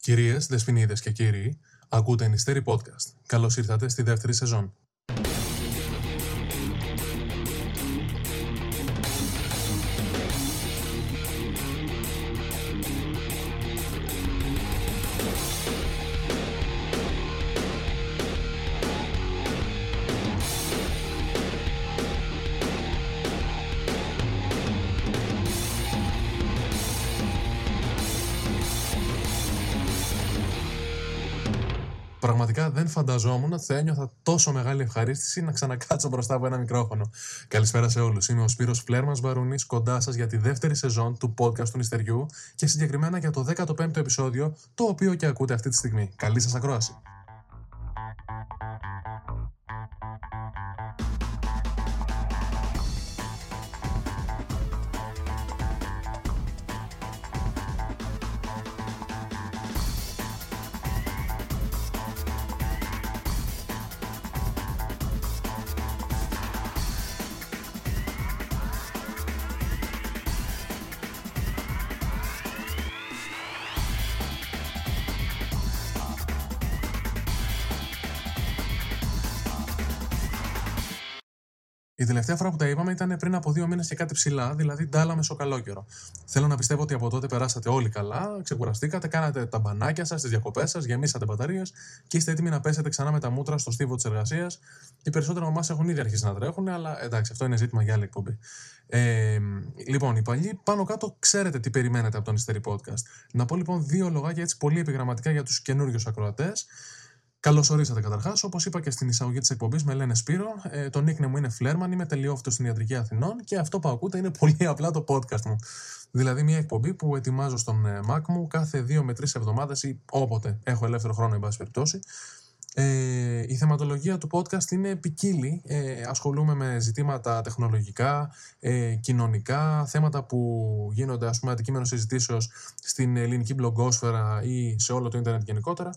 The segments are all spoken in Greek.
Κυρίες, δεσποινίδες και κύριοι, ακούτε Νηστέρι Podcast. Καλώς ήρθατε στη δεύτερη σεζόν. Φανταζόμουν ότι θα ένιωθα τόσο μεγάλη ευχαρίστηση να ξανακάτσω μπροστά από ένα μικρόφωνο. Καλησπέρα σε όλους. Είμαι ο Σπύρος Φλέρμας Βαρούνη, κοντά σας για τη δεύτερη σεζόν του podcast του Νηστεριού και συγκεκριμένα για το 15ο επεισόδιο, το οποίο και ακούτε αυτή τη στιγμή. Καλή σας ακρόαση. Η τελευταία φορά που τα είπαμε ήταν πριν από δύο μήνες και κάτι ψηλά, δηλαδή ντάλα μεσοκαλόκαιρο. Θέλω να πιστεύω ότι από τότε περάσατε όλοι καλά, ξεκουραστήκατε, κάνατε τα μπανάκια σας, τις διακοπές σας, γεμίσατε μπαταρίες και είστε έτοιμοι να πέσετε ξανά με τα μούτρα στο στίβο της εργασίας. Οι περισσότεροι από εμάς έχουν ήδη αρχίσει να τρέχουν, αλλά εντάξει, αυτό είναι ζήτημα για άλλη εκπομπή. Ε, λοιπόν, οι παλιοί πάνω κάτω ξέρετε τι περιμένετε από τον Ιστέρι Podcast. Να πω λοιπόν δύο λογάκια έτσι πολύ επιγραμματικά για τους καινούριους ακροατές. Καλώ ορίσατε καταρχάς. Όπως είπα και στην εισαγωγή της εκπομπής, με λένε Σπύρο. Ε, το nickname μου είναι Φλέρμαν, είμαι τελειόφυτο στην Ιατρική Αθηνών και αυτό που ακούτε είναι πολύ απλά το podcast μου. Δηλαδή, μια εκπομπή που ετοιμάζω στον ε, Mac μου κάθε δύο με τρεις εβδομάδες ή όποτε έχω ελεύθερο χρόνο, εν πάση περιπτώσει. Ε, η θεματολογία του podcast είναι ποικίλη. Ε, ασχολούμαι με ζητήματα τεχνολογικά, ε, κοινωνικά, θέματα που γίνονται ας πούμε αντικείμενο συζητήσεως στην ελληνική μπλογκόσφαιρα ή σε όλο το ίντερνετ γενικότερα.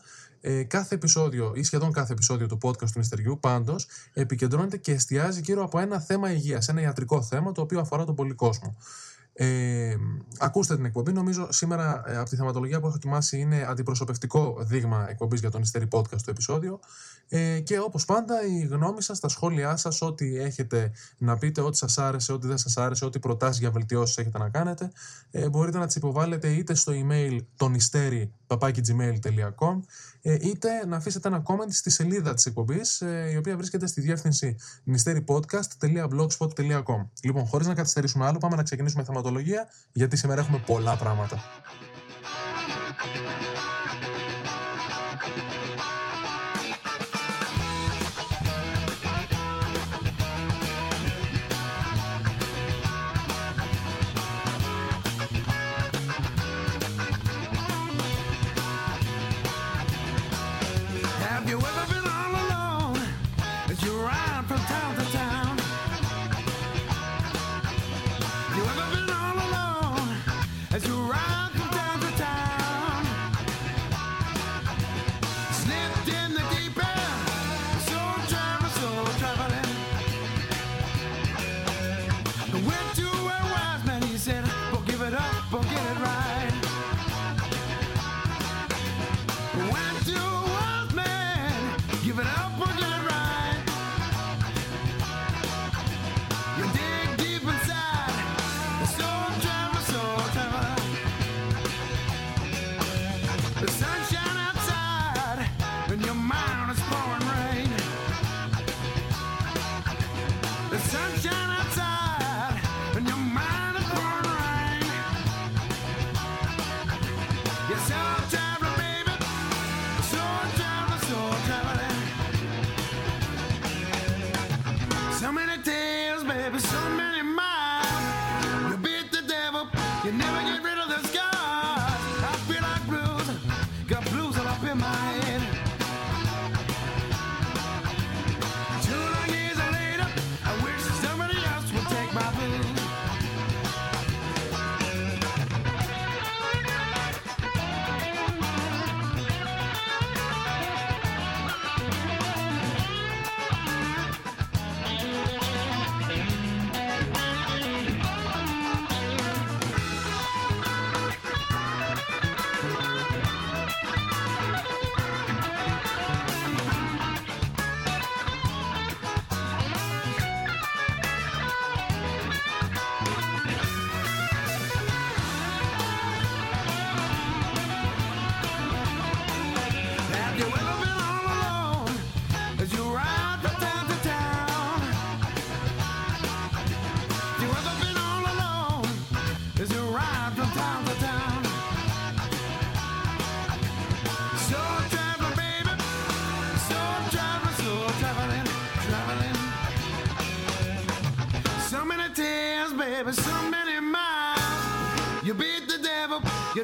Ε, κάθε επεισόδιο ή σχεδόν κάθε επεισόδιο του podcast του Μιστεριού πάντως επικεντρώνεται και εστιάζει γύρω από ένα θέμα υγείας, ένα ιατρικό θέμα το οποίο αφορά τον πολύ κόσμο. Ε, ακούστε την εκπομπή. Νομίζω σήμερα ε, από τη θεματολογία που έχω ετοιμάσει είναι αντιπροσωπευτικό δείγμα εκπομπής για τον Ιστέρι Podcast το επεισόδιο. Ε, και όπως πάντα, η γνώμη σας, τα σχόλιά σας, ό,τι έχετε να πείτε, ό,τι σας άρεσε, ό,τι δεν σας άρεσε, ό,τι προτάσεις για βελτιώσεις έχετε να κάνετε, ε, μπορείτε να τις υποβάλλετε είτε στο email tonisteri.gmail.com ε, είτε να αφήσετε ένα comment στη σελίδα της εκπομπής, ε, η οποία βρίσκεται στη διεύθυνση mysterypodcast.blogspot.com. Λοιπόν, χωρίς να καθυστερήσουμε άλλο, πάμε να ξεκινήσουμε θεματολογία, γιατί σήμερα έχουμε πολλά πράγματα.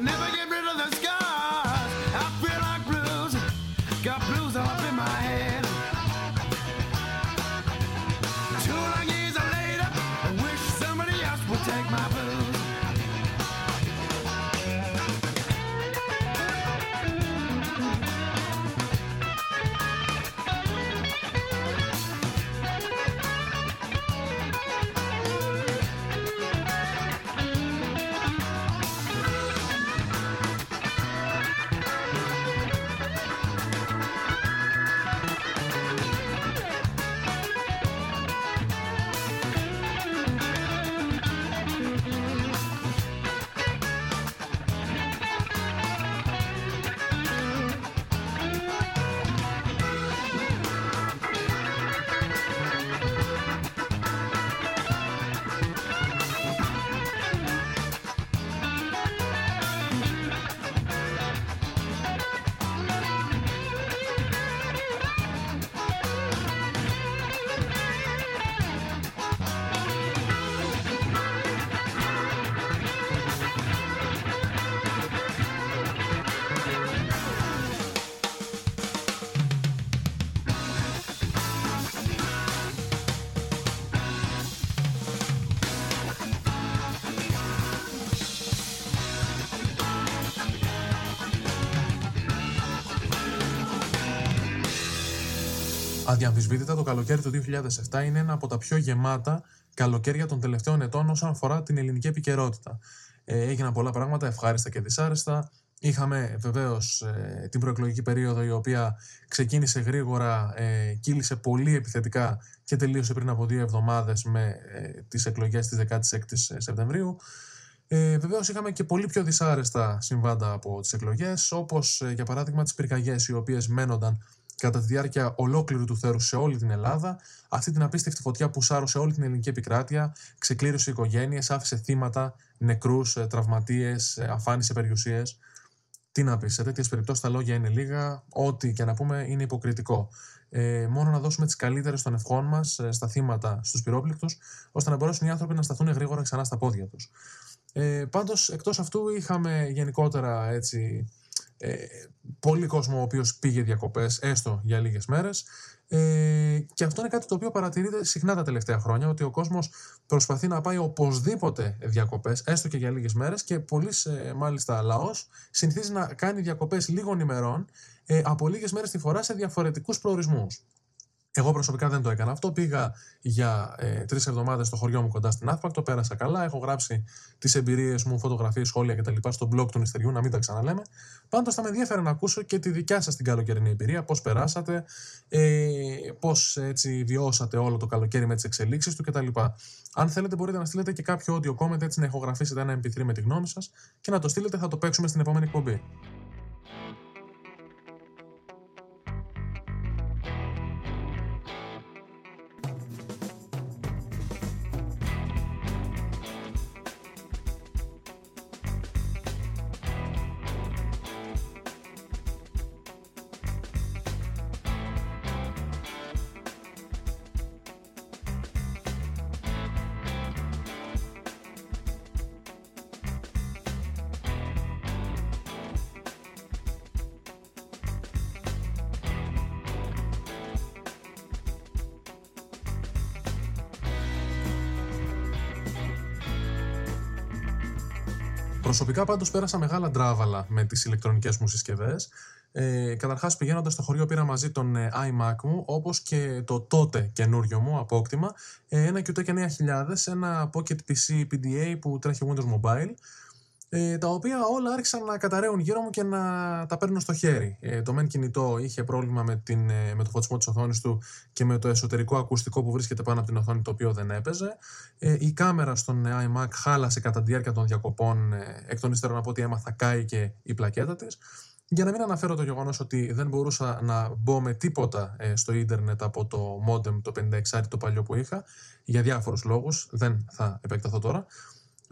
Never get Αδιαμφισβήτητα το καλοκαίρι του 2007 είναι ένα από τα πιο γεμάτα καλοκαίρια των τελευταίων ετών όσον αφορά την ελληνική επικαιρότητα. Ε, έγιναν πολλά πράγματα ευχάριστα και δυσάρεστα. Είχαμε βεβαίως ε, την προεκλογική περίοδο η οποία ξεκίνησε γρήγορα, ε, κύλησε πολύ επιθετικά και τελείωσε πριν από δύο εβδομάδες με ε, τις εκλογές της 16 Σεπτεμβρίου. Ε, Βεβαίως είχαμε και πολύ πιο δυσάρεστα συμβάντα από τις εκλογές, όπως ε, για παράδειγμα τις πυρκαγιές οι οποίες μένονταν κατά τη διάρκεια ολόκληρου του θέρου σε όλη την Ελλάδα, αυτή την απίστευτη φωτιά που σάρωσε όλη την ελληνική επικράτεια, ξεκλήρωσε οικογένειες, άφησε θύματα, νεκρούς, τραυματίες, αφάνισε περιουσίες. Τι να πεις, σε τέτοιες περιπτώσεις τα λόγια είναι λίγα, ό,τι και να πούμε είναι υποκριτικό. Ε, μόνο να δώσουμε τις καλύτερες των ευχών μας στα θύματα, στους πυρόπληκτους, ώστε να μπορέσουν οι άνθρωποι να σταθούν γρήγορα ξανά στα πόδια τους. Ε, Πάντως, εκτός αυτού, είχαμε γενικότερα έτσι, ε, πολύ κόσμο ο οποίος πήγε διακοπές έστω για λίγες μέρες ε, και αυτό είναι κάτι το οποίο παρατηρείται συχνά τα τελευταία χρόνια ότι ο κόσμος προσπαθεί να πάει οπωσδήποτε διακοπές έστω και για λίγες μέρες και πολλοί ε, μάλιστα λαός συνηθίζει να κάνει διακοπές λίγων ημερών ε, από λίγες μέρες τη φορά σε διαφορετικούς προορισμούς. Εγώ προσωπικά δεν το έκανα αυτό. Πήγα για ε, τρεις εβδομάδες στο χωριό μου κοντά στην Άθπακτο, πέρασα καλά. Έχω γράψει τις εμπειρίες μου, φωτογραφίες, σχόλια κτλ. στο blog του νηστεριού, να μην τα ξαναλέμε. Πάντως θα με ενδιαφέρει να ακούσω και τη δικιά σας την καλοκαιρινή εμπειρία, πώς περάσατε, ε, πώς έτσι βιώσατε όλο το καλοκαίρι με τις εξελίξεις του κτλ. Αν θέλετε, μπορείτε να στείλετε και κάποιο audio comment έτσι να ηχογραφήσετε ένα MP3 με τη γνώμη σας και να το στείλετε, θα το παίξουμε στην επόμενη εκπομπή. Προσωπικά πάντως πέρασα μεγάλα ντράβαλα με τις ηλεκτρονικές μου συσκευές. Ε, Καταρχάς, πηγαίνοντας στο χωριό, πήρα μαζί τον ε, iMac μου, όπως και το τότε καινούριο μου απόκτημα, ε, ένα QTEC 9000, ένα Pocket PC PDA που τρέχει Windows Mobile, ε, τα οποία όλα άρχισαν να καταραίουν γύρω μου και να τα παίρνω στο χέρι. Ε, το μεν κινητό είχε πρόβλημα με, την, ε, με το φωτισμό της οθόνης του και με το εσωτερικό ακουστικό που βρίσκεται πάνω από την οθόνη το οποίο δεν έπαιζε. Ε, η κάμερα στον iMac χάλασε κατά τη διάρκεια των διακοπών, ε, εκ των ύστερων από ό,τι έμαθα και η πλακέτα της. Για να μην αναφέρω το γεγονός ότι δεν μπορούσα να μπω με τίποτα ε, στο ίντερνετ από το modem το 56 το παλιό που είχα, για διάφορους λόγους, δεν θα επεκταθώ τώρα.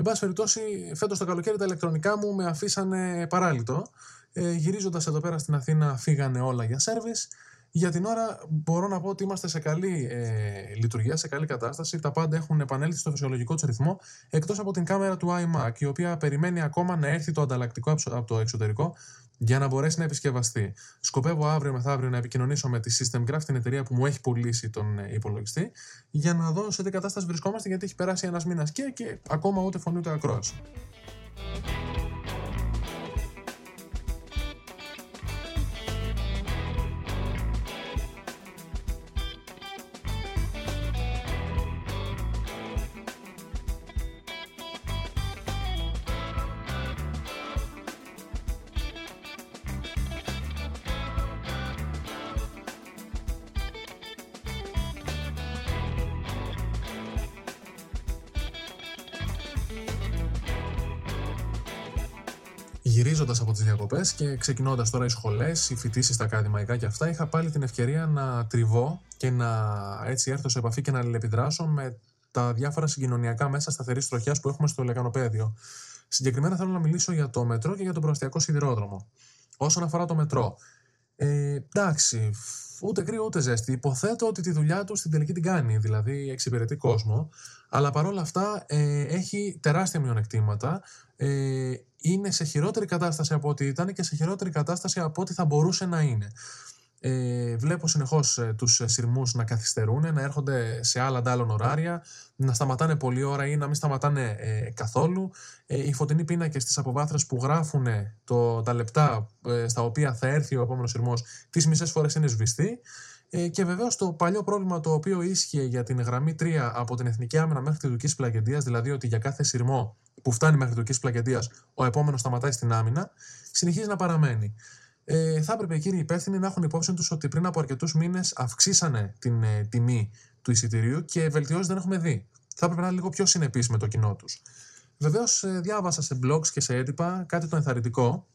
Εν πάση περιπτώσει, φέτος το καλοκαίρι τα ηλεκτρονικά μου με αφήσανε παράλυτο. Ε, Γυρίζοντας εδώ πέρα στην Αθήνα, φύγανε όλα για σερβις. Για την ώρα μπορώ να πω ότι είμαστε σε καλή ε, λειτουργία, σε καλή κατάσταση. Τα πάντα έχουν επανέλθει στο φυσιολογικό τους ρυθμό, εκτός από την κάμερα του iMac, η οποία περιμένει ακόμα να έρθει το ανταλλακτικό από το εξωτερικό για να μπορέσει να επισκευαστεί. Σκοπεύω αύριο μεθαύριο να επικοινωνήσω με τη SystemGraph, την εταιρεία που μου έχει πουλήσει τον ε, υπολογιστή, για να δω σε τι κατάσταση βρισκόμαστε, γιατί έχει περάσει ένας μήνας και, και ακόμα ούτε φωνή ούτε ακρόαση. Γυρίζοντας από τις διακοπές και ξεκινώντας τώρα οι σχολές, οι φοιτήσεις στα ακαδημαϊκά και αυτά, είχα πάλι την ευκαιρία να τριβώ και να έτσι έρθω σε επαφή και να αλληλεπιδράσω με τα διάφορα συγκοινωνιακά μέσα σταθερής τροχιάς που έχουμε στο λεκανοπέδιο. Συγκεκριμένα θέλω να μιλήσω για το μετρό και για τον προαστιακό σιδηρόδρομο. Όσον αφορά το μετρό, ε, εντάξει, ούτε κρύο ούτε ζέστη. Υποθέτω ότι τη δουλειά του στην τελική την κάνει, δηλαδή εξυπηρετεί κόσμο. Αλλά παρόλα αυτά ε, έχει τεράστια μειονεκτήματα. Ε, είναι σε χειρότερη κατάσταση από ό,τι ήταν και σε χειρότερη κατάσταση από ό,τι θα μπορούσε να είναι. Ε, βλέπω συνεχώς ε, τους σειρμούς να καθυστερούν, να έρχονται σε άλλα αντάλλων ωράρια, να σταματάνε πολλή ώρα ή να μην σταματάνε ε, καθόλου. Ε, οι φωτεινοί πίνακε στις αποβάθρες που γράφουν το, τα λεπτά ε, στα οποία θα έρθει ο επόμενος σειρμός, τις μισές φορές είναι σβηστοί. Ε, και βεβαίως το παλιό πρόβλημα το οποίο ίσχυε για την γραμμή 3 από την Εθνική Άμυνα μέχρι τη Δουκή Πλαγεντία, δηλαδή ότι για κάθε σειρμό που φτάνει μέχρι της Δουκή Πλαγεντία ο επόμενος σταματάει στην άμυνα, συνεχίζει να παραμένει. Ε, θα έπρεπε οι κύριοι υπεύθυνοι να έχουν υπόψη τους ότι πριν από αρκετούς μήνες αυξήσανε την ε, τιμή του εισιτηρίου και βελτιώσεις δεν έχουμε δει. Θα έπρεπε να είναι λίγο πιο συνεπείς με το κοινό τους. Βεβαίως, ε, διάβασα σε blogs και σε έντυπα κάτι το ενθαρρυντικό,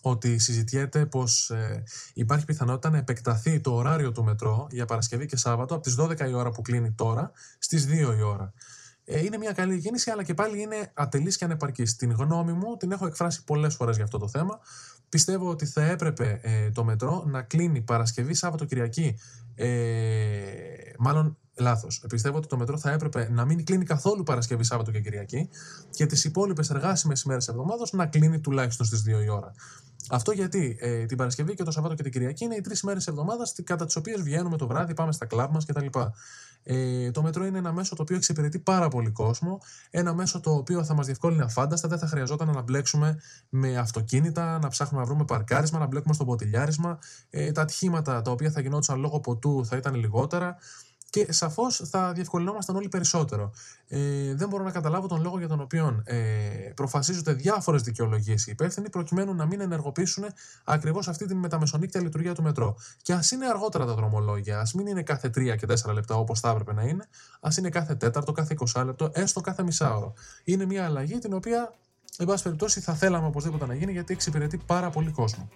ότι συζητιέται πως ε, υπάρχει πιθανότητα να επεκταθεί το ωράριο του μετρό για Παρασκευή και Σάββατο από τις 12 η ώρα που κλείνει τώρα στις 2 η ώρα. Ε, είναι μια καλή κίνηση, αλλά και πάλι είναι ατελής και ανεπαρκής. Την γνώμη μου την έχω εκφράσει πολλές φορές για αυτό το θέμα. Πιστεύω ότι θα έπρεπε ε, το μετρό να κλείνει Παρασκευή, Σάββατο, Κυριακή. Ε, μάλλον λάθος. Πιστεύω ότι το μετρό θα έπρεπε να μην κλείνει καθόλου Παρασκευή, Σάββατο και Κυριακή και τις υπόλοιπες εργάσιμες ημέρες εβδομάδας να κλείνει τουλάχιστον στις 2 η ώρα. Αυτό γιατί ε, την Παρασκευή και το Σαββάτο και την Κυριακή είναι οι τρεις μέρε εβδομάδας κατά τις οποίες βγαίνουμε το βράδυ, πάμε στα κλαμπ μας κτλ. Ε, το μετρό είναι ένα μέσο το οποίο εξυπηρετεί πάρα πολύ κόσμο. Ένα μέσο το οποίο θα μας διευκόλυνε αφάνταστα. Δεν θα χρειαζόταν να μπλέξουμε με αυτοκίνητα, να ψάχνουμε να βρούμε παρκάρισμα, να μπλέκουμε στο ποτηλιάρισμα. Ε, τα ατυχήματα τα οποία θα γινόντουσαν λόγω ποτού θα ήταν λιγότερα και σαφώς θα διευκολυνόμασταν όλοι περισσότερο. Ε, δεν μπορώ να καταλάβω τον λόγο για τον οποίο ε, προφασίζονται διάφορες δικαιολογίες οι υπεύθυνοι προκειμένου να μην ενεργοποιήσουν ακριβώς αυτή την μεταμεσονύκτια λειτουργία του μετρό. Και ας είναι αργότερα τα δρομολόγια, ας μην είναι κάθε 3 και 4 λεπτά όπως θα έπρεπε να είναι, ας είναι κάθε τέταρτο, κάθε 20 λεπτό, έστω κάθε μισάωρο. Είναι μια αλλαγή την οποία, εν πάση περιπτώσει, θα θέλαμε οπωσδήποτε να γίνει γιατί εξυπηρετεί πάρα πολύ κόσμο.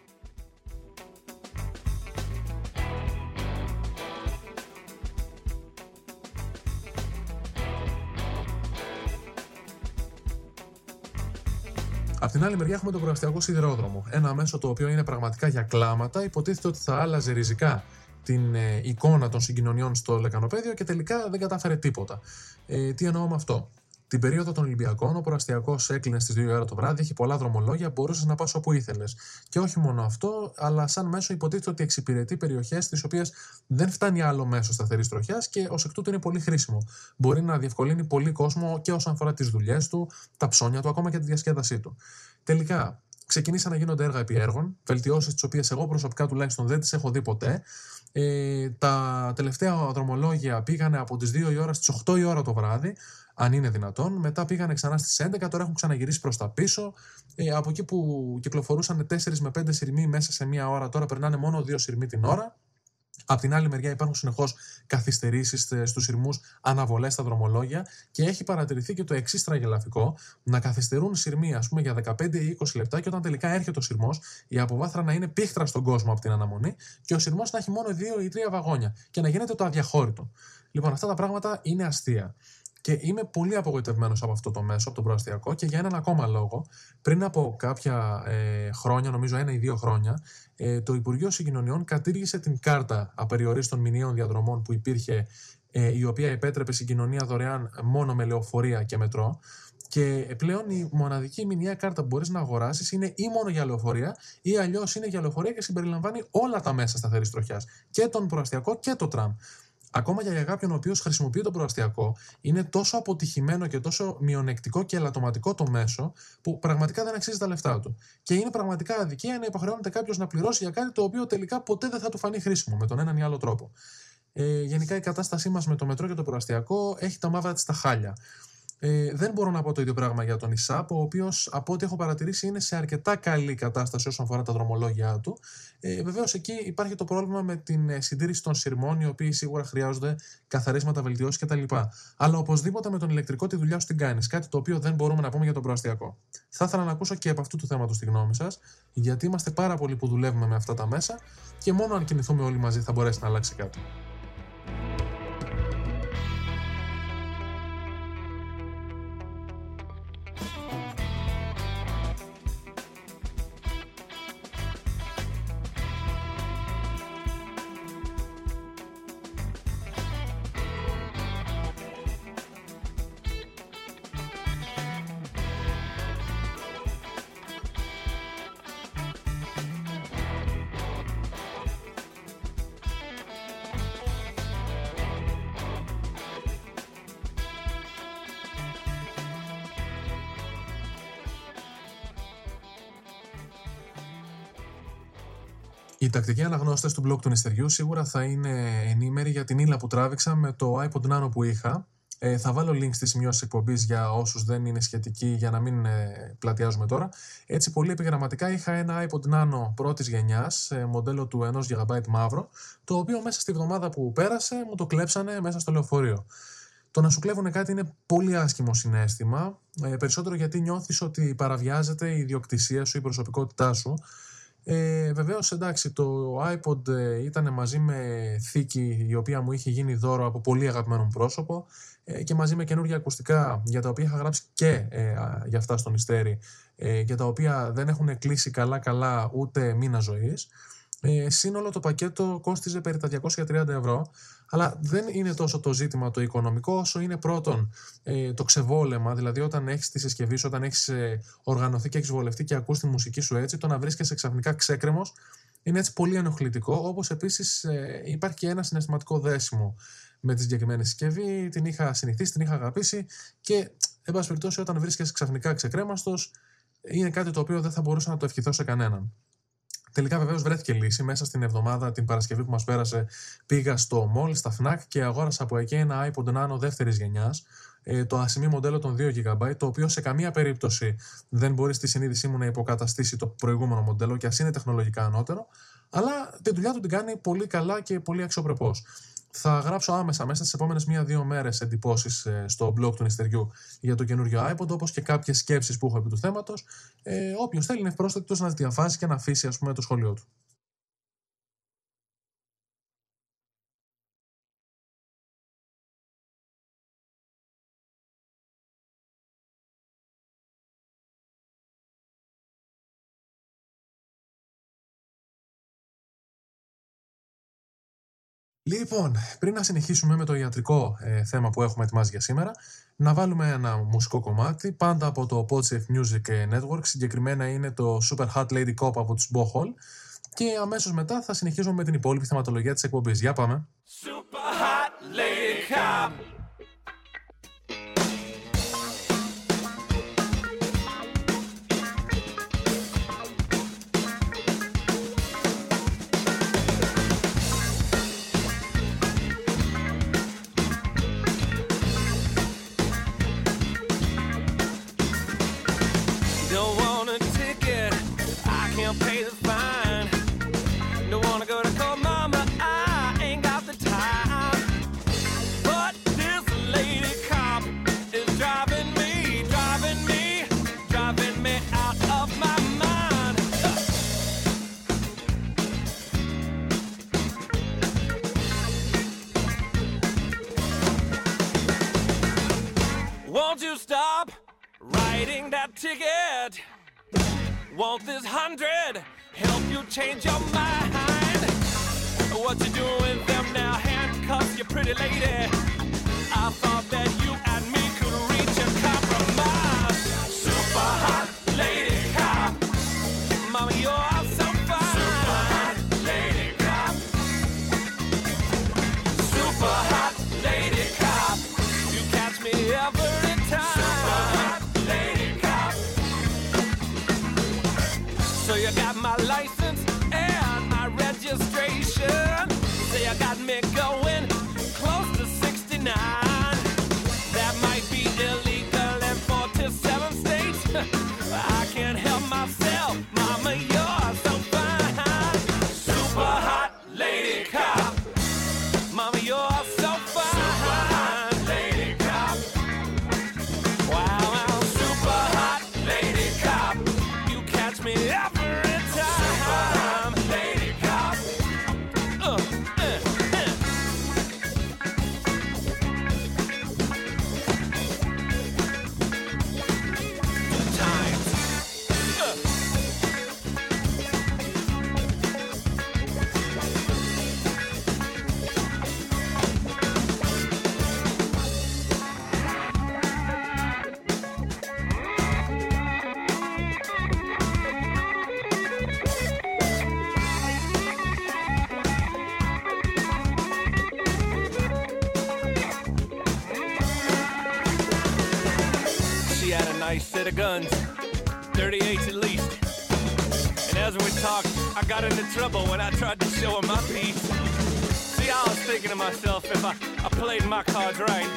Την άλλη μεριά έχουμε τον προαστιακό σιδηρόδρομο. Ένα μέσο το οποίο είναι πραγματικά για κλάματα. Υποτίθεται ότι θα άλλαζε ριζικά την ε, εικόνα των συγκοινωνιών στο λεκανοπέδιο και τελικά δεν κατάφερε τίποτα. Ε, τι εννοώ με αυτό; Την περίοδο των Ολυμπιακών, ο προαστιακό έκλεινε στις 2 ώρα το βράδυ, έχει πολλά δρομολόγια, μπορούσες να πας όπου ήθελες. Και όχι μόνο αυτό, αλλά σαν μέσο υποτίθεται ότι εξυπηρετεί περιοχές τις οποίες δεν φτάνει άλλο μέσο σταθερής τροχιάς και ως εκ τούτου είναι πολύ χρήσιμο. Μπορεί να διευκολύνει πολύ κόσμο και όσον αφορά τις δουλειές του, τα ψώνια του, ακόμα και τη διασκέδασή του. Τελικά, ξεκινήσαν να γίνονται έργα επί έργων, βελτιώσεις τις οποίες εγώ προσωπικά τουλάχιστον δεν τις έχω δει ποτέ. Ε, τα τελευταία δρομολόγια πήγανε από τις 2 η ώρα στις 8 η ώρα το βράδυ αν είναι δυνατόν. Μετά πήγανε ξανά στις 11, τώρα έχουν ξαναγυρίσει προς τα πίσω. Ε, από εκεί που κυκλοφορούσαν 4 με 5 σειρμοί μέσα σε μία ώρα, τώρα περνάνε μόνο 2 σειρμοί την ώρα. Απ' την άλλη μεριά υπάρχουν συνεχώς καθυστερήσεις στους σειρμούς, αναβολές στα δρομολόγια και έχει παρατηρηθεί και το εξής τραγελαφικό: να καθυστερούν σειρμοί, ας πούμε, για 15 ή 20 λεπτά και όταν τελικά έρχεται ο σειρμός, η αποβάθρα να είναι πίχτρα στον κόσμο από την αναμονή και ο σειρμός να έχει μόνο 2 ή 3 βαγόνια και να γίνεται το αδιαχώρητο. Λοιπόν, αυτά τα πράγματα είναι αστεία. Και είμαι πολύ απογοητευμένος από αυτό το μέσο, από το προαστιακό και για έναν ακόμα λόγο. Πριν από κάποια ε, χρόνια, νομίζω ένα ή δύο χρόνια, ε, το Υπουργείο Συγκοινωνιών κατήργησε την κάρτα απεριορίστων μηνιαίων διαδρομών που υπήρχε, ε, η οποία επέτρεπε συγκοινωνία δωρεάν μόνο με λεωφορεία και μετρό. Και πλέον η μοναδική μηνιαία κάρτα που μπορείς να αγοράσεις είναι ή μόνο για λεωφορεία ή αλλιώς είναι για λεωφορεία και συμπεριλαμβάνει όλα τα μέσα σταθερής τροχιάς. Και τον προαστιακό και το τραμ. Ακόμα και για κάποιον ο οποίος χρησιμοποιεί το προαστιακό, είναι τόσο αποτυχημένο και τόσο μειονεκτικό και ελαττωματικό το μέσο, που πραγματικά δεν αξίζει τα λεφτά του. Και είναι πραγματικά αδικία να υποχρεώνεται κάποιος να πληρώσει για κάτι το οποίο τελικά ποτέ δεν θα του φανεί χρήσιμο με τον έναν ή άλλο τρόπο. Ε, γενικά η κατάστασή μας με το μετρό και το προαστιακό έχει τα μαύρα της στα χάλια. Ε, δεν μπορώ να πω το ίδιο πράγμα για τον Ισάπ, ο οποίος από ό,τι έχω παρατηρήσει είναι σε αρκετά καλή κατάσταση όσον αφορά τα δρομολόγια του. Ε, Βεβαίως εκεί υπάρχει το πρόβλημα με την ε, συντήρηση των σειρμών, οι οποίοι σίγουρα χρειάζονται καθαρίσματα, βελτιώσεις κτλ. Αλλά οπωσδήποτε με τον ηλεκτρικό τη δουλειά σου την κάνεις. Κάτι το οποίο δεν μπορούμε να πούμε για τον προαστιακό. Θα ήθελα να ακούσω και από αυτού του θέματος τη γνώμη σας, γιατί είμαστε πάρα πολλοί που δουλεύουμε με αυτά τα μέσα και μόνο αν κινηθούμε όλοι μαζί θα μπορέσει να αλλάξει κάτι. Οι τακτικοί αναγνώστες του blog του νηστεριού σίγουρα θα είναι ενήμεροι για την ύλα που τράβηξα με το iPod Nano που είχα. Ε, θα βάλω link στη σημειώση εκπομπής για όσους δεν είναι σχετικοί για να μην ε, πλατιάζουμε τώρα. Έτσι, πολύ επιγραμματικά είχα ένα iPod Nano πρώτης γενιάς, ε, μοντέλο του 1 GB μαύρο, το οποίο μέσα στη βδομάδα που πέρασε μου το κλέψανε μέσα στο λεωφορείο. Το να σου κλέβουν κάτι είναι πολύ άσχημο συνέστημα, ε, περισσότερο γιατί νιώθεις ότι παραβιάζεται η ιδιοκτησία σου, η προσωπικότητά σου ε, Βεβαίως, εντάξει, το iPod ε, ήταν μαζί με θήκη η οποία μου είχε γίνει δώρο από πολύ αγαπημένο πρόσωπο ε, και μαζί με καινούργια ακουστικά για τα οποία είχα γράψει και ε, για αυτά στον Ιστέρι ε, για τα οποία δεν έχουν κλείσει καλά-καλά ούτε μήνα ζωής. Ε, σύνολο το πακέτο κόστιζε περί τα 230 ευρώ αλλά δεν είναι τόσο το ζήτημα το οικονομικό, όσο είναι πρώτον ε, το ξεβόλεμα, δηλαδή όταν έχεις τη συσκευή σου, όταν έχεις ε, οργανωθεί και έχεις βολευτεί και ακούς τη μουσική σου έτσι, το να βρίσκεσαι ξαφνικά ξέκρεμο είναι έτσι πολύ ενοχλητικό. Όπως επίσης ε, υπάρχει και ένα συναισθηματικό δέσιμο με τη συγκεκριμένη συσκευή. Την είχα συνηθίσει, την είχα αγαπήσει και, εν πάση περιπτώσει, όταν βρίσκεσαι ξαφνικά ξεκρέμαστος, είναι κάτι το οποίο δεν θα μπορούσα να το ευχηθώ σε κανέναν. Τελικά βεβαίως βρέθηκε λύση. Μέσα στην εβδομάδα, την Παρασκευή που μας πέρασε, πήγα στο Mall, στα FNAC και αγόρασα από εκεί ένα iPod Nano δεύτερης γενιάς. Ε, το ασημή μοντέλο των 2 GB, το οποίο σε καμία περίπτωση δεν μπορεί στη συνείδησή μου να υποκαταστήσει το προηγούμενο μοντέλο και ας είναι τεχνολογικά ανώτερο, αλλά τη δουλειά του την κάνει πολύ καλά και πολύ αξιοπρεπώς. Θα γράψω άμεσα μέσα στις επόμενες μία-δύο μέρες εντυπώσεις ε, στο blog του νηστεριού για το καινούριο iPod, όπως και κάποιες σκέψεις που έχω επί του θέματος. Ε, Όποιος θέλει είναι ευπρόσθετος να διαβάσει και να αφήσει ας πούμε, το σχόλιο του. Λοιπόν, πριν να συνεχίσουμε με το ιατρικό ε, θέμα που έχουμε ετοιμάσει για σήμερα, να βάλουμε ένα μουσικό κομμάτι, πάντα από το Podsafe Music Network, συγκεκριμένα είναι το Super Hot Lady Cop από τους Bohol και αμέσως μετά θα συνεχίσουμε με την υπόλοιπη θεματολογία της εκπομπής. Για πάμε! Super hot lady cop. Nice set of guns, 38s at least. And as we talked, I got into trouble when I tried to show him my piece. See, I was thinking to myself, if I, I played my cards right,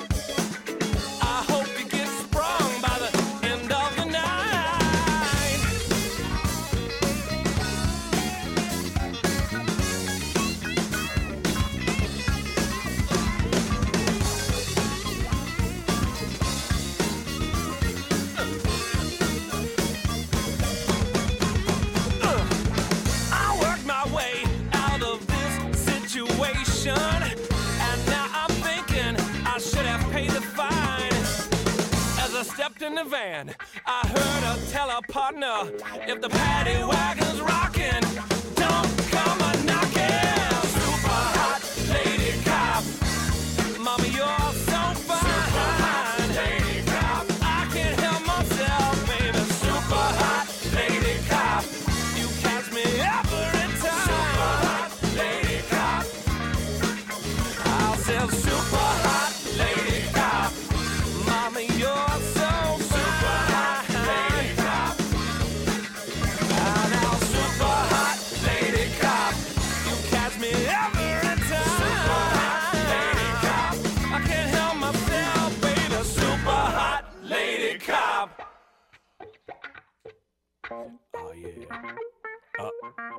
stepped in the van, I heard her tell her partner, "If the paddy wagon's rocking, don't come a knocking." Super hot lady cop, mama, you're so fine. Super hot lady cop, I can't help myself, baby. Super hot lady cop. You catch me every time. Super hot lady cop. I'll say super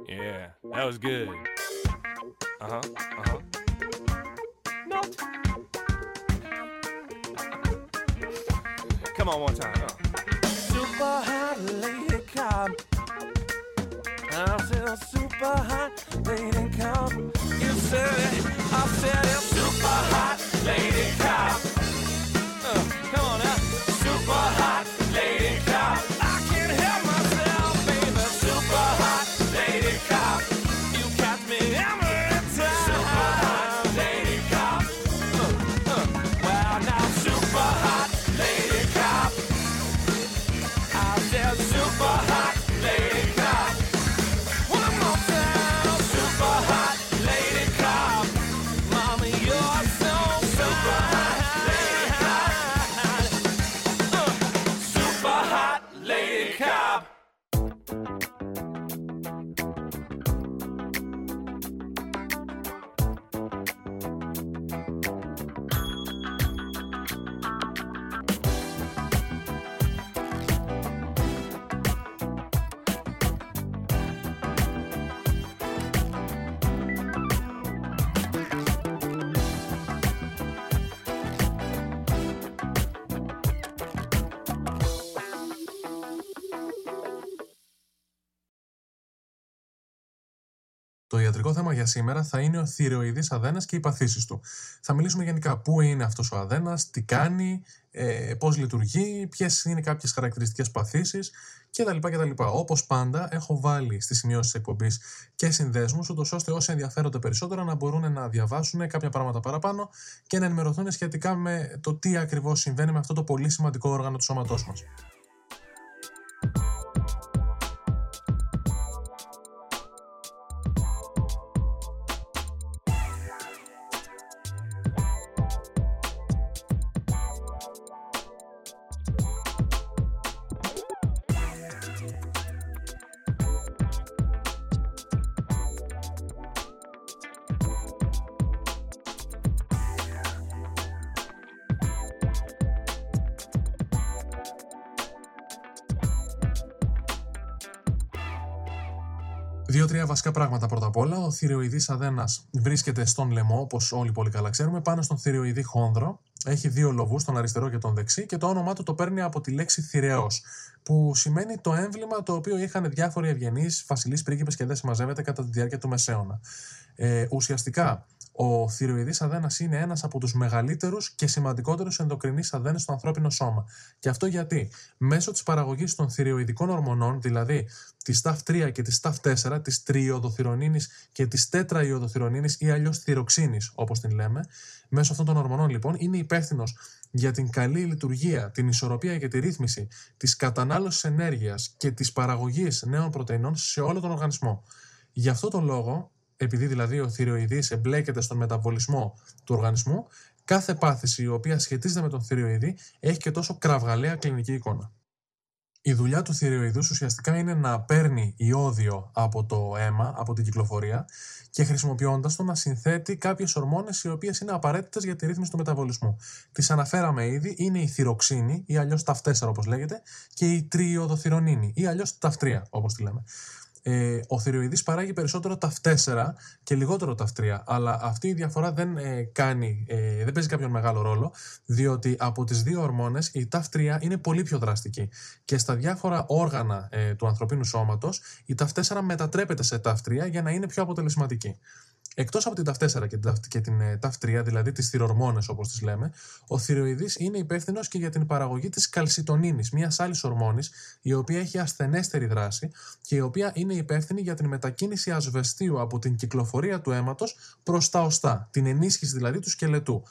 yeah, that was good. Uh huh. Uh huh. No. Come on, one time. Uh. Super hot lady cop. I said super hot lady cop. You said it. I said it. Super hot lady cop. Uh, come on now. Super hot για σήμερα θα είναι ο θηροειδή αδένας και οι παθήσεις του. Θα μιλήσουμε γενικά πού είναι αυτός ο αδένας, τι κάνει, ε, πώς λειτουργεί, ποιες είναι κάποιες χαρακτηριστικές παθήσεις κτλ. κτλ. Όπως πάντα, έχω βάλει στις σημειώσεις της εκπομπής και συνδέσμους, ούτως ώστε όσοι ενδιαφέρονται περισσότερο να μπορούν να διαβάσουν κάποια πράγματα παραπάνω και να ενημερωθούν σχετικά με το τι ακριβώς συμβαίνει με αυτό το πολύ σημαντικό όργανο του σώματός μας. Δύο-τρία βασικά πράγματα πρώτα απ' όλα. Ο θηροειδή αδένας βρίσκεται στον λαιμό, όπως όλοι πολύ καλά ξέρουμε, πάνω στον θηροειδή χόνδρο. Έχει δύο λοβούς, τον αριστερό και τον δεξί, και το όνομά του το παίρνει από τη λέξη θηρεός, που σημαίνει το έμβλημα το οποίο είχαν διάφοροι ευγενείς, βασιλείς, πρίγκιπες και δεν συμμαζεύεται κατά τη διάρκεια του Μεσαίωνα. Ε, ουσιαστικά, ο θηροειδή αδένας είναι ένας από τους μεγαλύτερους και σημαντικότερους ενδοκρινείς αδένες στο ανθρώπινο σώμα. Και αυτό γιατί; Μέσω της παραγωγής των θηροειδικών ορμονών, δηλαδή της TAF3 και της TAF4, της τριοδοθυρονίνης και της τέτραϊοδοθυρονίνη ή αλλιώς θηροξίνη, όπως την λέμε, μέσω αυτών των ορμονών λοιπόν είναι υπεύθυνος για την καλή λειτουργία, την ισορροπία και τη ρύθμιση της κατανάλωσης ενέργειας και της παραγωγής νέων πρωτεϊνών σε όλο τον οργανισμό. Γι' αυτό τον λόγο επειδή δηλαδή ο θηροειδής εμπλέκεται στον μεταβολισμό του οργανισμού, κάθε πάθηση η οποία σχετίζεται με τον θηροειδή έχει και τόσο κραυγαλαία κλινική εικόνα. Η δουλειά του θηροειδούς ουσιαστικά είναι να παίρνει ιόδιο από το αίμα, από την κυκλοφορία και χρησιμοποιώντας το να συνθέτει κάποιες ορμόνες οι οποίες είναι απαραίτητες για τη ρύθμιση του μεταβολισμού. Τις αναφέραμε ήδη, είναι η θηροξίνη ή αλλιώς TAF4 όπως λέγεται και η τριοδοθυρονίνη ή αλλιώς TAF3 όπως τη λέμε ε, ο θηροειδής παράγει περισσότερο τα 4 και λιγότερο τα 3 αλλά αυτή η διαφορά δεν, ε, κάνει, ε, δεν παίζει κάποιον μεγάλο ρόλο διότι από τις δύο ορμόνες η TAF3 είναι πολύ πιο δραστική και στα διάφορα όργανα ε, του ανθρωπίνου σώματος η TAF4 μετατρέπεται σε TAF3 για να είναι πιο αποτελεσματική. Εκτός από την TAF4 και την TAF3, ε, δηλαδή τις θηρορμόνε όπως τις λέμε, ο θηροειδή είναι υπεύθυνος και για την παραγωγή της καλσιτονίνης, μιας άλλης ορμόνης, η οποία έχει ασθενέστερη δράση και η οποία είναι υπεύθυνη για την μετακίνηση ασβεστίου από την κυκλοφορία του αίματος προς τα οστά, την ενίσχυση δηλαδή του σκελετού.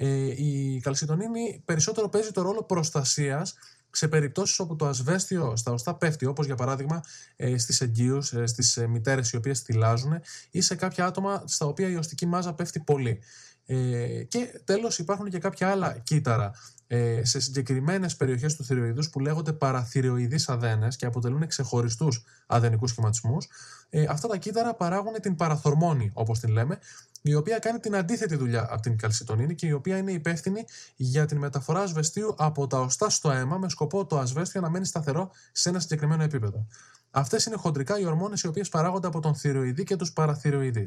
Ε, η καλσιτονίνη περισσότερο παίζει το ρόλο προστασίας σε περιπτώσεις όπου το ασβέστιο στα οστά πέφτει, όπως για παράδειγμα ε, στις εγγύου, ε, στις ε, μητέρες οι οποίες θυλάζουν ή σε κάποια άτομα στα οποία η οστική μάζα πέφτει πολύ. Ε, και τέλος υπάρχουν και κάποια άλλα κύτταρα ε, σε συγκεκριμένες περιοχές του θηροειδούς που λέγονται παραθυροειδείς αδένες και αποτελούν ξεχωριστούς αδενικούς σχηματισμούς. Ε, αυτά τα κύτταρα παράγουν την παραθορμόνη όπως την λέμε η οποία κάνει την αντίθετη δουλειά από την καλσιτονίνη και η οποία είναι υπεύθυνη για την μεταφορά ασβεστίου από τα οστά στο αίμα με σκοπό το ασβέστιο να μένει σταθερό σε ένα συγκεκριμένο επίπεδο. Αυτές είναι χοντρικά οι ορμόνες οι οποίες παράγονται από τον θηροειδή και τους παραθυροειδή.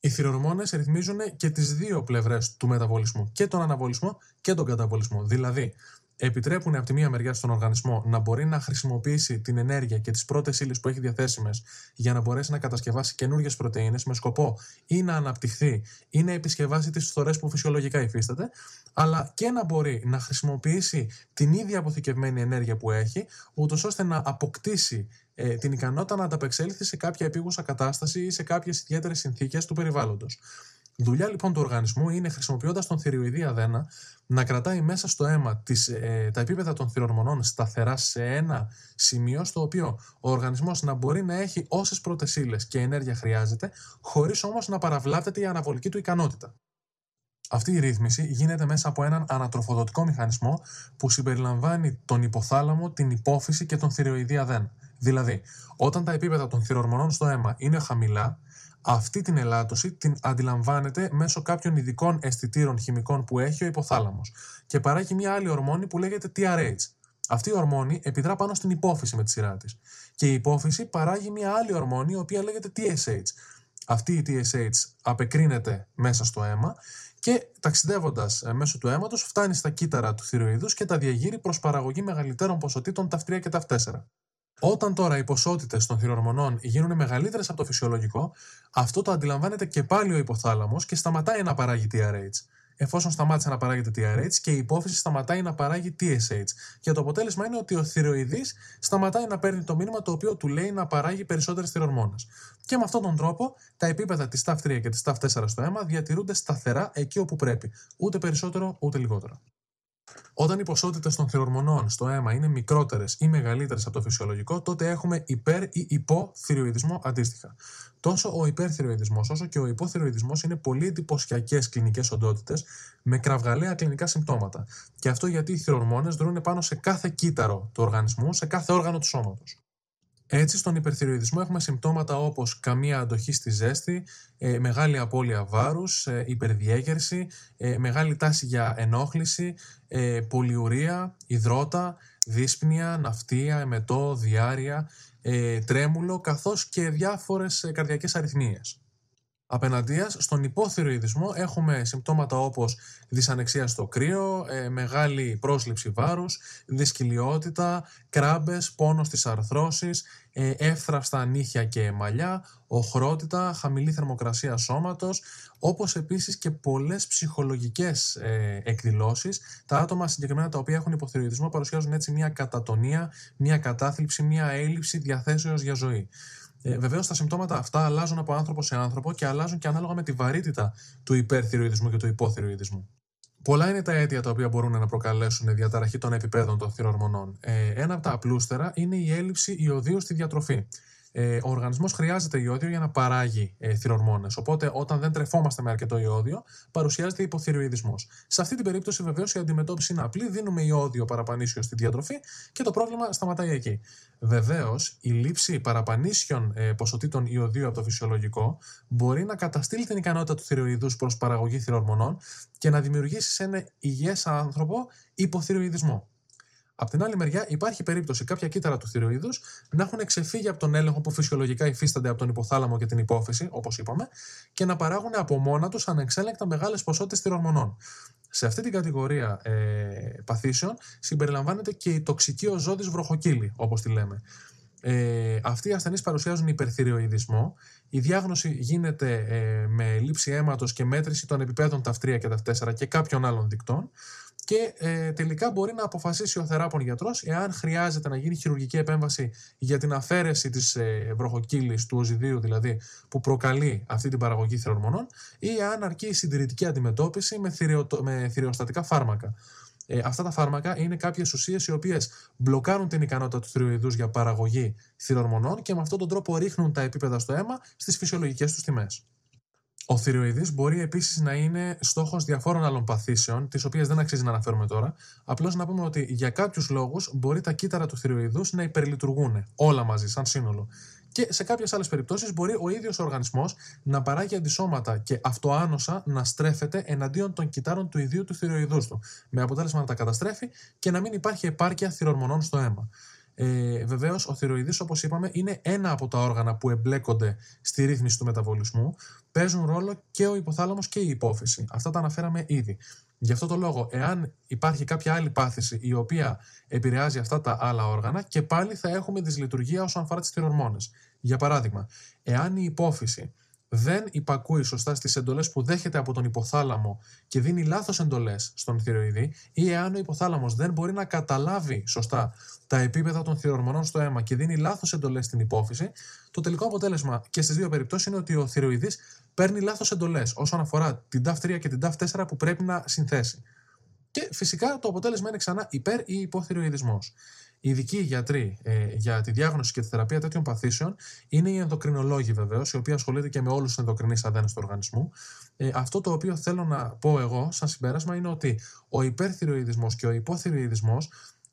Οι θηρορμόνε ρυθμίζουν και τις δύο πλευρές του μεταβολισμού, και τον αναβολισμό και τον καταβολισμό. Δηλαδή, επιτρέπουν από τη μία μεριά στον οργανισμό να μπορεί να χρησιμοποιήσει την ενέργεια και τις πρώτες ύλες που έχει διαθέσιμες για να μπορέσει να κατασκευάσει καινούριε πρωτενε με σκοπό ή να αναπτυχθεί ή να επισκευάσει τις φθορές που φυσιολογικά υφίσταται, αλλά και να μπορεί να χρησιμοποιήσει την ίδια αποθηκευμένη ενέργεια που έχει, ούτως ώστε να αποκτήσει ε, την ικανότητα να ανταπεξέλθει σε κάποια επίγουσα κατάσταση ή σε κάποιες ιδιαίτερες συνθήκες του περιβάλλοντος. Δουλειά λοιπόν του οργανισμού είναι χρησιμοποιώντας τον θηροειδή αδένα να κρατάει μέσα στο αίμα τις, ε, τα επίπεδα των θηρορμονών σταθερά σε ένα σημείο στο οποίο ο οργανισμός να μπορεί να έχει όσες πρώτες και ενέργεια χρειάζεται, χωρίς όμως να παραβλάπτεται η αναβολική του ικανότητα. Αυτή η ρύθμιση γίνεται μέσα από έναν ανατροφοδοτικό μηχανισμό που συμπεριλαμβάνει τον υποθάλαμο, την υπόφυση και τον θηροειδή αδένα. Δηλαδή, όταν τα επίπεδα των θηρορμονών στο αίμα είναι χαμηλά, αυτή την ελάττωση την αντιλαμβάνεται μέσω κάποιων ειδικών αισθητήρων χημικών που έχει ο υποθάλαμος και παράγει μια άλλη ορμόνη που λέγεται TRH. Αυτή η ορμόνη επιδρά πάνω στην υπόφυση με τη σειρά της. Και η υπόφυση παράγει μια άλλη ορμόνη η οποία λέγεται TSH. Αυτή η TSH απεκρίνεται μέσα στο αίμα και ταξιδεύοντας ε, μέσω του αίματος φτάνει στα κύτταρα του θηροειδού και τα διαγείρει προς παραγωγή μεγαλύτερων ποσοτήτων τα 3 και τα 4. Όταν τώρα οι ποσότητες των θηροορμονών γίνουν μεγαλύτερες από το φυσιολογικό, αυτό το αντιλαμβάνεται και πάλι ο υποθάλαμος και σταματάει να παράγει TRH. Εφόσον σταμάτησε να παράγεται TRH και η υπόφυση σταματάει να παράγει TSH. Και το αποτέλεσμα είναι ότι ο θηροειδή σταματάει να παίρνει το μήνυμα το οποίο του λέει να παράγει περισσότερες θηροορμόνε. Και με αυτόν τον τρόπο τα επίπεδα της TAF3 και της TAF4 στο αίμα διατηρούνται σταθερά εκεί όπου πρέπει. Ούτε περισσότερο ούτε λιγότερο. Όταν οι ποσότητες των θηροορμονών στο αίμα είναι μικρότερες ή μεγαλύτερες από το φυσιολογικό, τότε έχουμε υπέρ ή υποθυροειδισμό αντίστοιχα. Τόσο ο υπερθυροειδισμό όσο και ο υποθυροειδισμό είναι πολύ εντυπωσιακές κλινικές οντότητες με κραυγαλαία κλινικά συμπτώματα. Και αυτό γιατί οι θηροορμόνε δρούν πάνω σε κάθε κύτταρο του οργανισμού, σε κάθε όργανο του σώματος. Έτσι, στον υπερθυροειδισμό έχουμε συμπτώματα όπως καμία αντοχή στη ζέστη, ε, μεγάλη απώλεια βάρους, ε, υπερδιέγερση, ε, μεγάλη τάση για ενόχληση, ε, πολυουρία, υδρότα, δύσπνοια, ναυτία, εμετό, διάρρεια, ε, τρέμουλο, καθώς και διάφορες ε, καρδιακές αριθμίες. Απέναντίας, στον υποθυροειδισμό έχουμε συμπτώματα όπως δυσανεξία στο κρύο, ε, μεγάλη πρόσληψη βάρους, δυσκυλιότητα, κράμπες, πόνο στις αρθρώσεις, ε, εύθραυστα νύχια και μαλλιά, οχρότητα, χαμηλή θερμοκρασία σώματος, όπως επίσης και πολλές ψυχολογικές ε, εκδηλώσεις. Τα άτομα συγκεκριμένα τα οποία έχουν υποθυροειδισμό παρουσιάζουν έτσι μια κατατονία, μια κατάθλιψη, μια έλλειψη διαθέσεως για ζωή. Ε, Βεβαίως τα συμπτώματα αυτά αλλάζουν από άνθρωπο σε άνθρωπο και αλλάζουν και ανάλογα με τη βαρύτητα του υπερθυροειδισμού και του υποθυροειδισμού. Πολλά είναι τα αίτια τα οποία μπορούν να προκαλέσουν διαταραχή των επιπέδων των θηροορμονών. Ε, ένα από τα απλούστερα είναι η έλλειψη ιωδίου στη διατροφή. Ε, ο οργανισμός χρειάζεται ιόδιο για να παράγει ε, θηρορμόνες. Οπότε, όταν δεν τρεφόμαστε με αρκετό ιόδιο, παρουσιάζεται υποθυροειδισμό. Σε αυτή την περίπτωση, βεβαίως, η αντιμετώπιση είναι απλή. Δίνουμε ιόδιο παραπανίσιο στη διατροφή και το πρόβλημα σταματάει εκεί. Βεβαίως, η λήψη παραπανίσιων ε, ποσοτήτων ιωδίου από το φυσιολογικό μπορεί να καταστήλει την ικανότητα του θηροειδού προς παραγωγή θηρορμονών και να δημιουργήσει σε ένα υγιές άνθρωπο υποθυροειδισμό. Απ' την άλλη μεριά, υπάρχει περίπτωση κάποια κύτταρα του θηροειδού να έχουν ξεφύγει από τον έλεγχο που φυσιολογικά υφίστανται από τον υποθάλαμο και την υπόφυση, όπως είπαμε, και να παράγουν από μόνα τους ανεξέλεγκτα μεγάλες ποσότητες θηρορμονών. Σε αυτή την κατηγορία ε, παθήσεων συμπεριλαμβάνεται και η τοξική οζόδη βροχοκύλη, όπως τη λέμε. Ε, αυτοί οι ασθενείς παρουσιάζουν υπερθυροειδισμό. Η διάγνωση γίνεται ε, με λήψη αίματος και μέτρηση των επιπέδων τα 3 και τα 4 και κάποιων άλλων δικτών και ε, τελικά μπορεί να αποφασίσει ο θεράπων γιατρός εάν χρειάζεται να γίνει χειρουργική επέμβαση για την αφαίρεση της ε, βροχοκύλης του οζυδίου δηλαδή που προκαλεί αυτή την παραγωγή θερορμονών ή εάν αρκεί η συντηρητική αντιμετώπιση με, θηριοτο... με θηριοστατικά φάρμακα. Ε, αυτά τα φάρμακα είναι κάποιες ουσίες οι οποίες μπλοκάρουν την ικανότητα του θηροειδούς για παραγωγή θηρορμονών και με αυτόν τον τρόπο ρίχνουν τα επίπεδα στο αίμα στις φυσιολογικές τους τιμές. Ο θηροειδή μπορεί επίσης να είναι στόχος διαφόρων άλλων παθήσεων, τις οποίες δεν αξίζει να αναφέρουμε τώρα. Απλώς να πούμε ότι για κάποιους λόγους μπορεί τα κύτταρα του θηροειδού να υπερλειτουργούν όλα μαζί, σαν σύνολο. Και σε κάποιες άλλες περιπτώσεις μπορεί ο ίδιος ο οργανισμός να παράγει αντισώματα και αυτοάνοσα να στρέφεται εναντίον των κυτάρων του ιδίου του θηροειδού του. Με αποτέλεσμα να τα καταστρέφει και να μην υπάρχει επάρκεια θηρορμονών στο αίμα. Ε, Βεβαίως, ο θηροειδής, όπως είπαμε, είναι ένα από τα όργανα που εμπλέκονται στη ρύθμιση του μεταβολισμού. Παίζουν ρόλο και ο υποθάλαμος και η υπόφυση. Αυτά τα αναφέραμε ήδη. Γι' αυτό το λόγο, εάν υπάρχει κάποια άλλη πάθηση η οποία επηρεάζει αυτά τα άλλα όργανα, και πάλι θα έχουμε δυσλειτουργία όσον αφορά τις θηρορμόνε. Για παράδειγμα, εάν η υπόφυση δεν υπακούει σωστά στις εντολές που δέχεται από τον υποθάλαμο και δίνει λάθος εντολές στον θηροειδή, ή εάν ο υποθάλαμος δεν μπορεί να καταλάβει σωστά τα επίπεδα των θηροορμονών στο αίμα και δίνει λάθος εντολές στην υπόφυση, το τελικό αποτέλεσμα και στις δύο περιπτώσεις είναι ότι ο θηροειδής παίρνει λάθος εντολές όσον αφορά την TAF3 και την TAF4 που πρέπει να συνθέσει. Και φυσικά το αποτέλεσμα είναι ξανά υπέρ ή υποθυροειδισμό. Οι ειδικοί γιατροί ε, για τη διάγνωση και τη θεραπεία τέτοιων παθήσεων είναι οι ενδοκρινολόγοι βεβαίως, οι οποίοι ασχολούνται και με όλους τους ενδοκρινείς αδένες του οργανισμού. Ε, αυτό το οποίο θέλω να πω εγώ, σαν συμπέρασμα, είναι ότι ο υπερθυροειδισμό και ο υποθυροειδισμό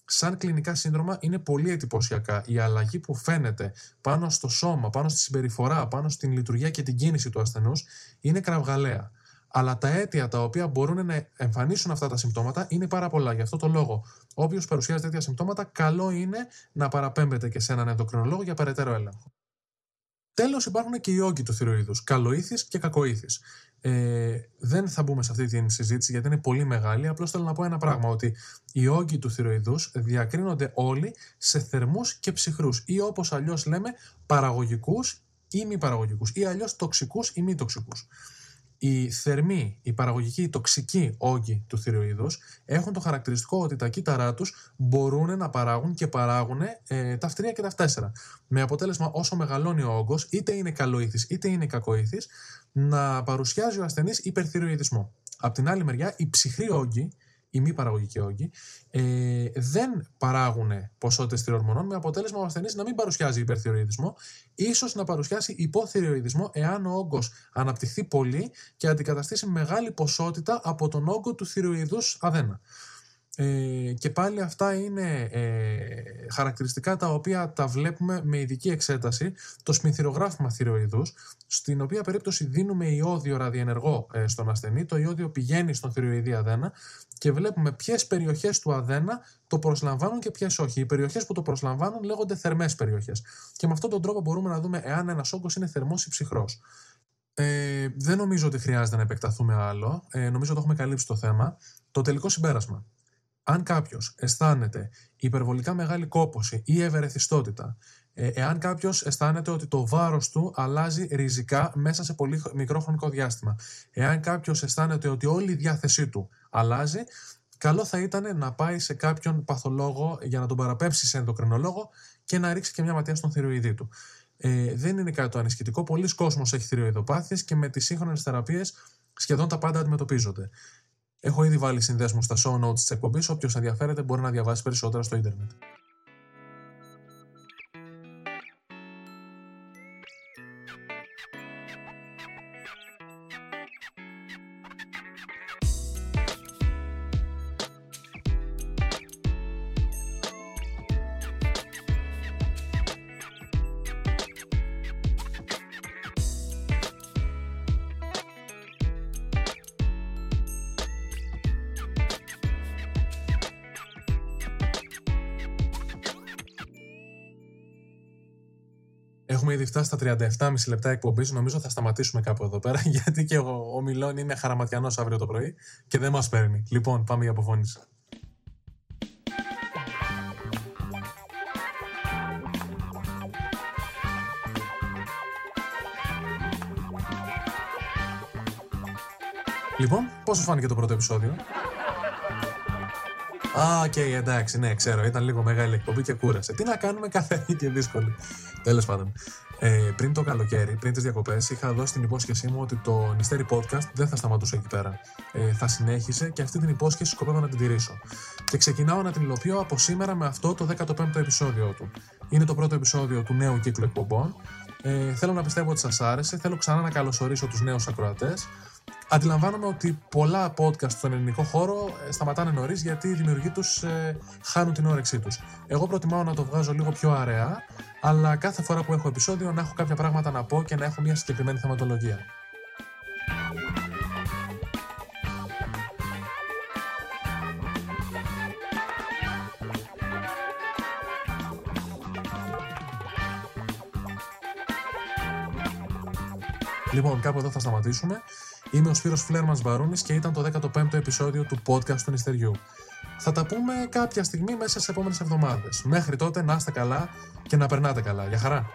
σαν κλινικά σύνδρομα είναι πολύ εντυπωσιακά. Η αλλαγή που φαίνεται πάνω στο σώμα, πάνω στη συμπεριφορά, πάνω στην λειτουργία και την κίνηση του ασθενούς είναι κραυγαλαία. Αλλά τα αίτια τα οποία μπορούν να εμφανίσουν αυτά τα συμπτώματα είναι πάρα πολλά. Γι' αυτό το λόγο, όποιος παρουσιάζει τέτοια συμπτώματα, καλό είναι να παραπέμπεται και σε έναν ενδοκρινολόγο για περαιτέρω έλεγχο. Τέλος, υπάρχουν και οι όγκοι του θηροειδού, καλοήθης και κακοήθης. Ε, δεν θα μπούμε σε αυτή τη συζήτηση γιατί είναι πολύ μεγάλη. Απλώς θέλω να πω ένα πράγμα: Ότι οι όγκοι του θηροειδού διακρίνονται όλοι σε θερμούς και ψυχρούς ή όπως αλλιώς λέμε παραγωγικούς ή μη παραγωγικούς ή αλλιώς τοξικούς ή μη τοξικούς. Οι θερμοί, οι παραγωγικοί, οι τοξικοί όγκοι του θηροειδούς έχουν το χαρακτηριστικό ότι τα κύτταρά τους μπορούν να παράγουν και παράγουν ε, τα φτρία και τα φτέσσερα. Με αποτέλεσμα όσο μεγαλώνει ο όγκος, είτε είναι καλοήθης είτε είναι κακοήθης, να παρουσιάζει ο ασθενής υπερθυροειδισμό. Απ' την άλλη μεριά, οι ψυχροί όγκοι, οι μη παραγωγικοί όγκοι, ε, δεν παράγουν ποσότητες θηροορμονών με αποτέλεσμα ο ασθενής να μην παρουσιάζει υπερθυροειδισμό, ίσως να παρουσιάσει υποθυροειδισμό εάν ο όγκος αναπτυχθεί πολύ και αντικαταστήσει μεγάλη ποσότητα από τον όγκο του θηροειδού αδένα. Ε, και πάλι αυτά είναι ε, χαρακτηριστικά τα οποία τα βλέπουμε με ειδική εξέταση το σμηθυρογράφημα θηροειδούς στην οποία περίπτωση δίνουμε ιόδιο ραδιενεργό ε, στον ασθενή το ιόδιο πηγαίνει στον θηροειδή αδένα και βλέπουμε ποιες περιοχές του αδένα το προσλαμβάνουν και ποιες όχι. Οι περιοχές που το προσλαμβάνουν λέγονται θερμές περιοχές και με αυτόν τον τρόπο μπορούμε να δούμε εάν ένας όγκος είναι θερμός ή ψυχρός. Ε, δεν νομίζω ότι χρειάζεται να επεκταθούμε άλλο. Ε, νομίζω ότι έχουμε καλύψει το θέμα. Το τελικό συμπέρασμα αν κάποιος αισθάνεται υπερβολικά μεγάλη κόπωση ή ευερεθιστότητα, ε, εάν κάποιος αισθάνεται ότι το βάρος του αλλάζει ριζικά μέσα σε πολύ μικρό χρονικό διάστημα, εάν κάποιος αισθάνεται ότι όλη η διάθεσή του αλλάζει, καλό θα ήταν να πάει σε κάποιον παθολόγο για να τον παραπέμψει σε ενδοκρινολόγο και να ρίξει και μια ματιά στον θηροειδή του. Ε, δεν είναι κάτι το ανησυχητικό. Πολλοί κόσμος έχει θηροειδοπάθειες και με τις σύγχρονες θεραπείες σχεδόν τα πάντα αντιμετωπίζονται. Έχω ήδη βάλει συνδέσμου στα show notes της εκπομπής. Όποιος ενδιαφέρεται μπορεί να διαβάσει περισσότερα στο ίντερνετ. Φτάσει στα 37,5 λεπτά εκπομπής. Νομίζω θα σταματήσουμε κάπου εδώ πέρα, γιατί και ο, ομιλών είναι χαραματιανός αύριο το πρωί και δεν μας παίρνει. Λοιπόν, πάμε για αποφώνηση. Λοιπόν, πώς σου φάνηκε το πρώτο επεισόδιο; Α, OK, okay, εντάξει, ναι, ξέρω. Ήταν λίγο μεγάλη εκπομπή και κούρασε. Τι να κάνουμε, κάθε και δύσκολη. Τέλος πάντων. Ε, πριν το καλοκαίρι, πριν τις διακοπές, είχα δώσει την υπόσχεσή μου ότι το Νιστέρι Podcast δεν θα σταματούσε εκεί πέρα. Ε, θα συνέχισε και αυτή την υπόσχεση σκοπεύω να την τηρήσω. Και ξεκινάω να την υλοποιώ από σήμερα με αυτό το 15ο επεισόδιο του. Είναι το πρώτο επεισόδιο του νέου κύκλου εκπομπών. Ε, θέλω να πιστεύω ότι σας άρεσε. Θέλω ξανά να καλωσορίσω τους νέους ακροατές. Αντιλαμβάνομαι ότι πολλά podcast στον ελληνικό χώρο ε, σταματάνε νωρίς γιατί οι δημιουργοί τους ε, χάνουν την όρεξή τους. Εγώ προτιμάω να το βγάζω λίγο πιο αραιά, αλλά κάθε φορά που έχω επεισόδιο να έχω κάποια πράγματα να πω και να έχω μια συγκεκριμένη θεματολογία. Λοιπόν, κάπου εδώ θα σταματήσουμε. Είμαι ο Σπύρος Φλέρμανς Βαρούνης και ήταν το 15ο επεισόδιο του podcast του Νηστεριού. Θα τα πούμε κάποια στιγμή μέσα σε επόμενες εβδομάδες. Μέχρι τότε να είστε καλά και να περνάτε καλά. Για χαρά!